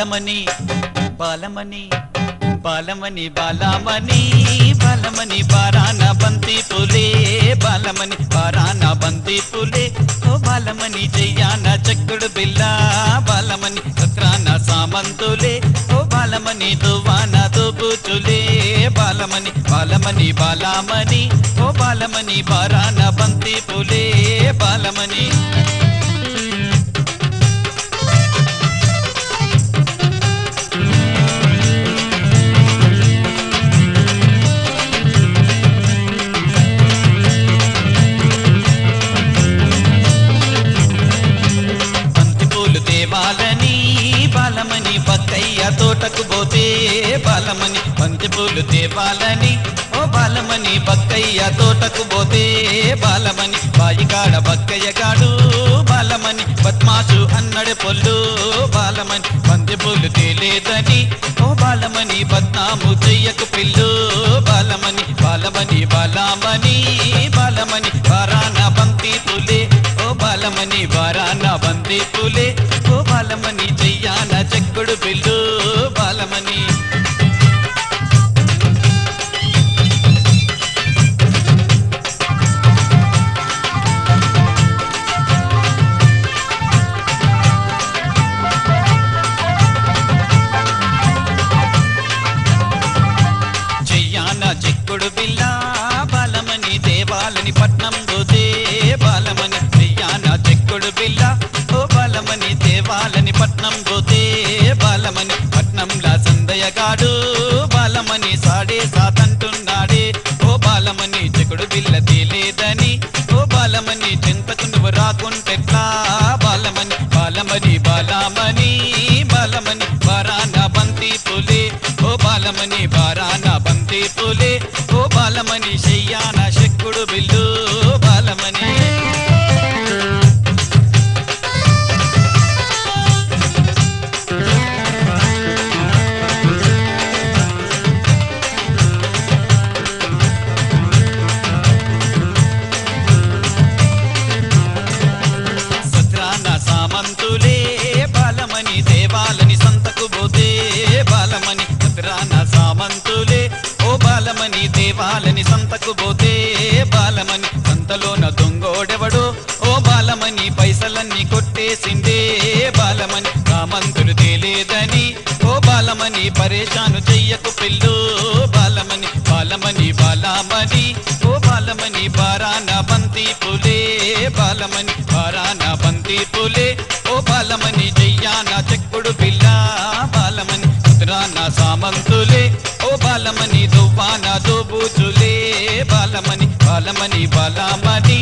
బలమని బలమని బలమని బలమని బలమని బారాన బంతి పులే బలమని బారాన బంతి పులే ఓ బలమని జయ్యాన చక్కుడు బిల్ల బలమని చక్రాన సామంతులే. ఓ బలమని దువాన దుబుచులే బలమని బలమని బలమని ఓ బలమని బారాన బంతి పులే బలమని తోటకు పోతే బాలమని బంతిపూలు తేవాలని. ఓ బాలమని బక్కయ్య తోటకు పోతే బాలమని బాయికాడ బక్కయ్య కాడు బాలమని బద్మాసు అన్నడు పొల్లు. బాలమని బంతిపూలు తేలేదని. ఓ బాలమని బద్నాము చెయ్యకు పిల్లు. బాలమని బాలమని బాలమని బాలమని వారాన బంతి పులే ఓ బాలమని వారాన బంతి పులే ఓ బాలమని చెయ్యాన చెక్కుడు బిల్లు బాలమని చెయ్యాన చెక్కుడు బిల్ల బాలమని దేవాలని పట్నం గోదే బాలమని చెయ్యాన చెక్కుడు బిల్ల ఓ బాలమని దేవాలని పట్నం గోతే లేదని? ఓ బాలమని చింతకు నువ్వు రాకుంటెట్లా బాలమని బాలమని బాలమని బాలమని బారాన బంతి పులే ఓ బాలమని బారాన బంతి పులే ఓ బాలమని శయ్యాన సామంతులే బాలమని దేవాలని సంతకు పోతే బాలమని సత్రాన సామంతులే. ఓ బాలమని దేవాలని సంతకు పోతే బాలమని సంతలోన దొంగోడెవడో? ఓ బాలమని పైసలన్నీ కొట్టేసిందే బాలమని సామంతులు తేలేదని. ఓ బాలమని పరేషాను చెయ్యకు పిల్లు బాలమని బాలమని బలమని ఓ బాలమని బారాన బంతి పులే బాలమని బారాన బంతి పులే పంతులే ఓ బాలమణి దువ్వాన దోబూచులే బాలమణి బాలమణి బాలమణి.